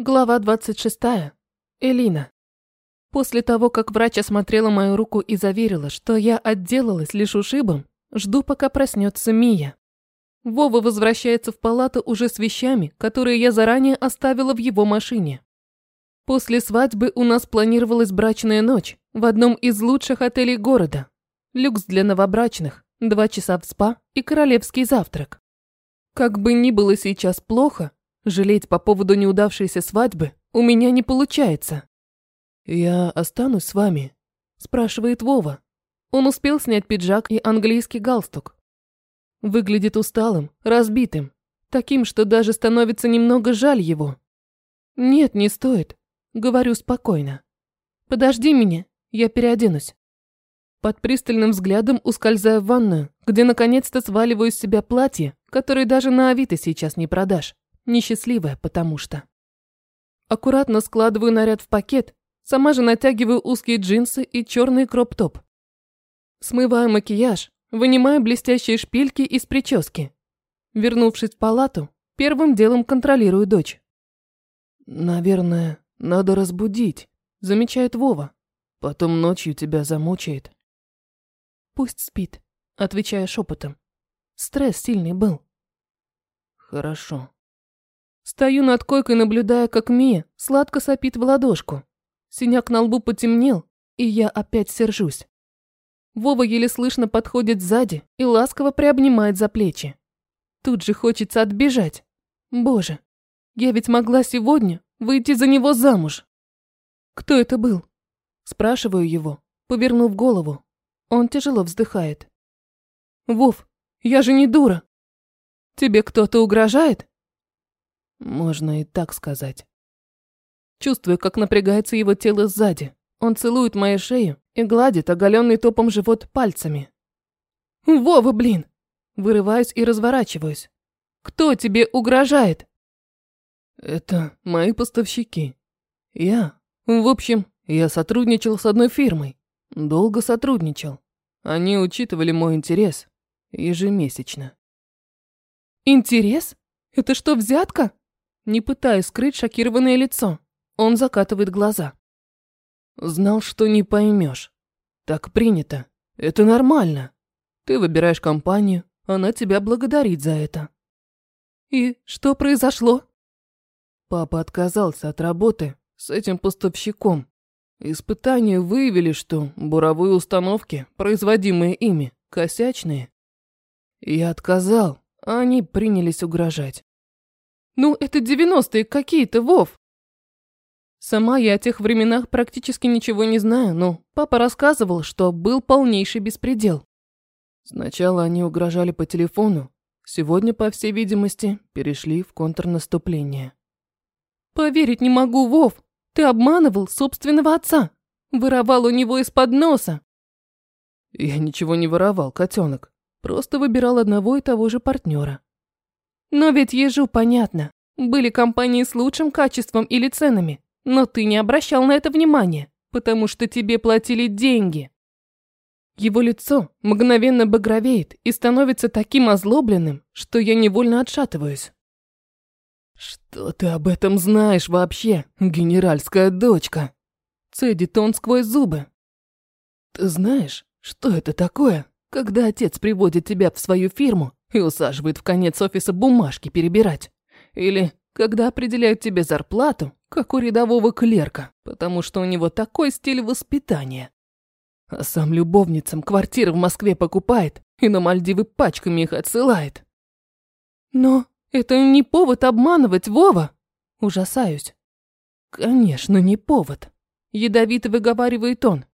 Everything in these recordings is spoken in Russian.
Глава 26. Элина. После того, как врач осмотрела мою руку и заверила, что я отделалась лишь ушибом, жду, пока проснется Мия. Вова возвращается в палату уже с вещами, которые я заранее оставила в его машине. После свадьбы у нас планировалась брачная ночь в одном из лучших отелей города. Люкс для новобрачных, два часа в спа и королевский завтрак. Как бы ни было сейчас плохо, Жалеть по поводу неудавшейся свадьбы у меня не получается. «Я останусь с вами?» – спрашивает Вова. Он успел снять пиджак и английский галстук. Выглядит усталым, разбитым, таким, что даже становится немного жаль его. «Нет, не стоит», – говорю спокойно. «Подожди меня, я переоденусь». Под пристальным взглядом ускользаю в ванную, где наконец-то сваливаю с себя платье, которое даже на Авито сейчас не продашь. Несчастливая, потому что. Аккуратно складываю наряд в пакет, сама же натягиваю узкие джинсы и черный кроп-топ. Смываю макияж, вынимаю блестящие шпильки из прически. Вернувшись в палату, первым делом контролирую дочь. «Наверное, надо разбудить», – замечает Вова. «Потом ночью тебя замучает». «Пусть спит», – отвечаю шепотом. Стресс сильный был. «Хорошо», Стою над койкой, наблюдая, как Мия сладко сопит в ладошку. Синяк на лбу потемнел, и я опять сержусь. Вова еле слышно подходит сзади и ласково приобнимает за плечи. Тут же хочется отбежать. Боже, я ведь могла сегодня выйти за него замуж. Кто это был? Спрашиваю его, повернув голову. Он тяжело вздыхает. Вов, я же не дура. Тебе кто-то угрожает? Можно и так сказать. Чувствую, как напрягается его тело сзади. Он целует мою шею и гладит оголенный топом живот пальцами. «Вова, блин!» Вырываюсь и разворачиваюсь. «Кто тебе угрожает?» «Это мои поставщики. Я. В общем, я сотрудничал с одной фирмой. Долго сотрудничал. Они учитывали мой интерес. Ежемесячно». «Интерес? Это что, взятка?» Не пытаясь скрыть шокированное лицо. Он закатывает глаза. Знал, что не поймешь. Так принято. Это нормально. Ты выбираешь компанию, она тебя благодарит за это. И что произошло? Папа отказался от работы с этим поставщиком. Испытания выявили, что буровые установки, производимые ими, косячные. Я отказал, а они принялись угрожать. Ну, это девяностые какие-то, Вов. Сама я о тех временах практически ничего не знаю, но папа рассказывал, что был полнейший беспредел. Сначала они угрожали по телефону, сегодня, по всей видимости, перешли в контрнаступление. Поверить не могу, Вов. Ты обманывал собственного отца. Воровал у него из-под носа. Я ничего не воровал, котенок. Просто выбирал одного и того же партнера. Но ведь ежу понятно. Были компании с лучшим качеством или ценами, но ты не обращал на это внимания, потому что тебе платили деньги. Его лицо мгновенно багровеет и становится таким озлобленным, что я невольно отшатываюсь. «Что ты об этом знаешь вообще, генеральская дочка?» Цедит он сквозь зубы. «Ты знаешь, что это такое, когда отец приводит тебя в свою фирму и усаживает в конец офиса бумажки перебирать. Или когда определяют тебе зарплату, как у рядового клерка, потому что у него такой стиль воспитания. А сам любовницам квартиры в Москве покупает и на Мальдивы пачками их отсылает. Но это не повод обманывать, Вова. Ужасаюсь. Конечно, не повод. Ядовито выговаривает он.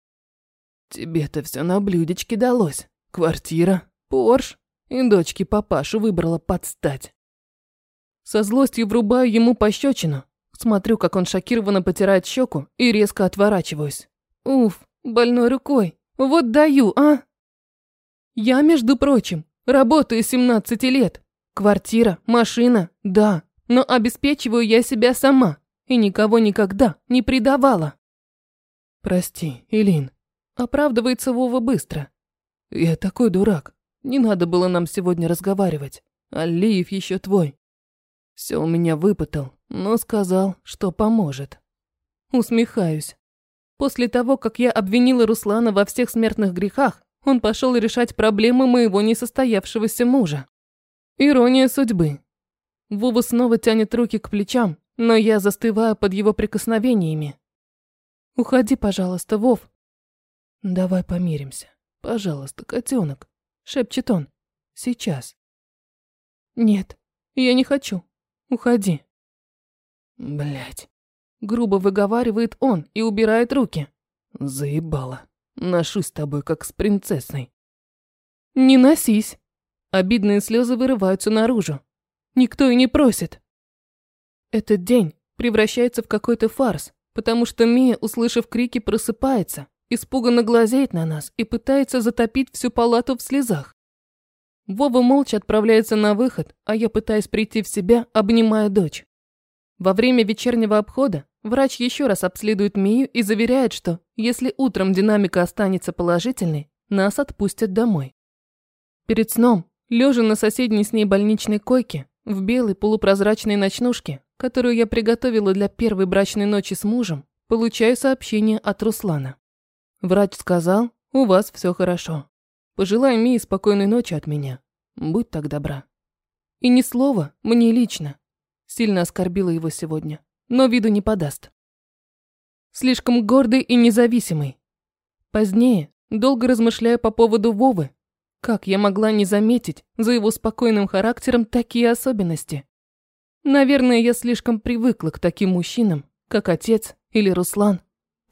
Тебе-то все на блюдечке далось. Квартира, Порш, и дочке папашу выбрала подстать. Со злостью врубаю ему пощечину, смотрю, как он шокированно потирает щеку и резко отворачиваюсь. Уф, больной рукой. Вот даю, а? Я, между прочим, работаю 17 лет. Квартира, машина, да, но обеспечиваю я себя сама и никого никогда не предавала. Прости, Илин. Оправдывается Вова быстро. Я такой дурак. Не надо было нам сегодня разговаривать. Алиев еще твой. Все у меня выпытал, но сказал, что поможет. Усмехаюсь. После того, как я обвинила Руслана во всех смертных грехах, он пошел решать проблемы моего несостоявшегося мужа. Ирония судьбы. Вова снова тянет руки к плечам, но я застываю под его прикосновениями. «Уходи, пожалуйста, Вов». «Давай помиримся. Пожалуйста, котенок», — шепчет он. «Сейчас». «Нет, я не хочу. Уходи». Блять. Грубо выговаривает он и убирает руки. Заебало. Ношусь с тобой, как с принцессой. Не носись. Обидные слезы вырываются наружу. Никто и не просит. Этот день превращается в какой-то фарс, потому что Мия, услышав крики, просыпается, испуганно глазеет на нас и пытается затопить всю палату в слезах. Вова молча отправляется на выход, а я пытаюсь прийти в себя, обнимая дочь. Во время вечернего обхода врач еще раз обследует Мию и заверяет, что если утром динамика останется положительной, нас отпустят домой. Перед сном, лежа на соседней с ней больничной койке, в белой полупрозрачной ночнушке, которую я приготовила для первой брачной ночи с мужем, получаю сообщение от Руслана. Врач сказал, у вас все хорошо. Пожелай Мии спокойной ночи от меня. Будь так добра. И ни слова мне лично. Сильно оскорбила его сегодня, но виду не подаст. Слишком гордый и независимый. Позднее, долго размышляя по поводу Вовы, как я могла не заметить за его спокойным характером такие особенности? Наверное, я слишком привыкла к таким мужчинам, как отец или Руслан,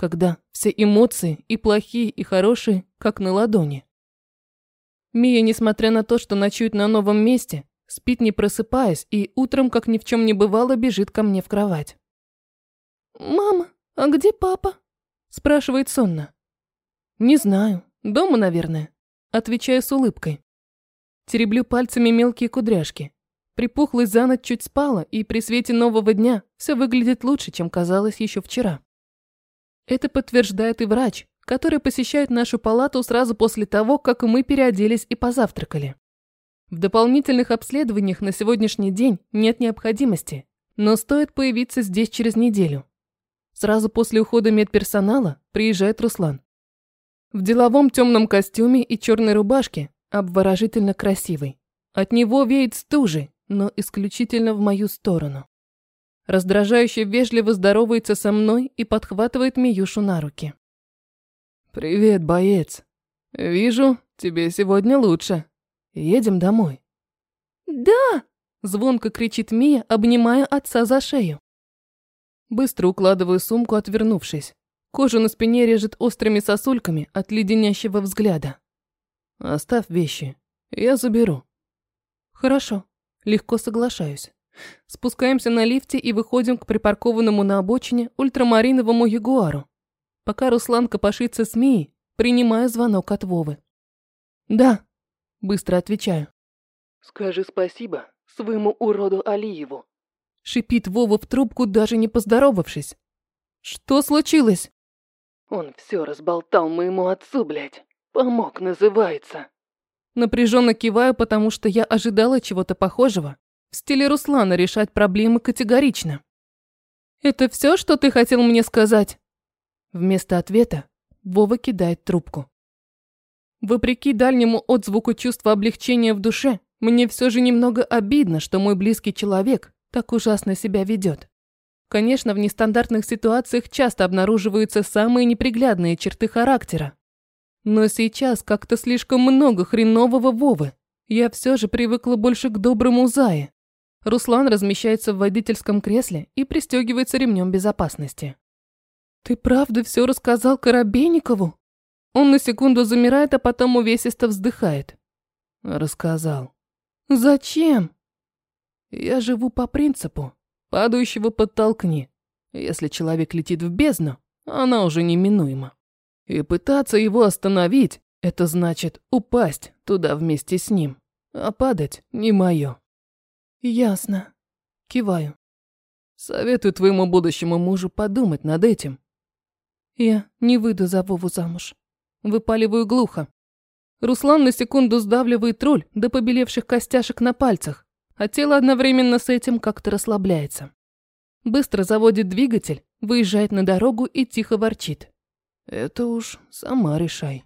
когда все эмоции, и плохие, и хорошие, как на ладони. Мия, несмотря на то, что ночует на новом месте, Спит не просыпаясь и утром, как ни в чем не бывало, бежит ко мне в кровать. «Мама, а где папа?» – спрашивает сонно. «Не знаю. Дома, наверное», – отвечаю с улыбкой. Тереблю пальцами мелкие кудряшки. Припухлость за ночь чуть спала, и при свете нового дня все выглядит лучше, чем казалось еще вчера. Это подтверждает и врач, который посещает нашу палату сразу после того, как мы переоделись и позавтракали. В дополнительных обследованиях на сегодняшний день нет необходимости, но стоит появиться здесь через неделю. Сразу после ухода медперсонала приезжает Руслан. В деловом темном костюме и черной рубашке, обворожительно красивый. От него веет стужей, но исключительно в мою сторону. Раздражающе вежливо здоровается со мной и подхватывает Миюшу на руки. «Привет, боец. Вижу, тебе сегодня лучше». Едем домой. Да! Звонко кричит Мия, обнимая отца за шею. Быстро укладываю сумку, отвернувшись. Кожу на спине режет острыми сосульками от леденящего взгляда. Оставь вещи, я заберу. Хорошо, легко соглашаюсь. Спускаемся на лифте и выходим к припаркованному на обочине ультрамариновому ягуару. Пока Руслан копошится с Мией, принимаю звонок от Вовы. Да, Быстро отвечаю. «Скажи спасибо своему уроду Алиеву». Шипит Вова в трубку, даже не поздоровавшись. «Что случилось?» «Он все разболтал моему отцу, блядь. Помог, называется». Напряженно киваю, потому что я ожидала чего-то похожего. В стиле Руслана решать проблемы категорично. «Это все, что ты хотел мне сказать?» Вместо ответа Вова кидает трубку. Вопреки дальнему отзвуку чувства облегчения в душе, мне все же немного обидно, что мой близкий человек так ужасно себя ведет. Конечно, в нестандартных ситуациях часто обнаруживаются самые неприглядные черты характера. Но сейчас как-то слишком много хренового Вовы. Я все же привыкла больше к доброму Зае. Руслан размещается в водительском кресле и пристегивается ремнем безопасности. «Ты правда все рассказал Коробейникову?» Он на секунду замирает, а потом увесисто вздыхает. Рассказал. Зачем? Я живу по принципу падающего подтолкни. Если человек летит в бездну, она уже неминуема. И пытаться его остановить – это значит упасть туда вместе с ним. А падать не мое. Ясно. Киваю. Советую твоему будущему мужу подумать над этим. Я не выйду за Вову замуж. Выпаливаю глухо. Руслан на секунду сдавливает руль до побелевших костяшек на пальцах, а тело одновременно с этим как-то расслабляется. Быстро заводит двигатель, выезжает на дорогу и тихо ворчит. Это уж сама решай.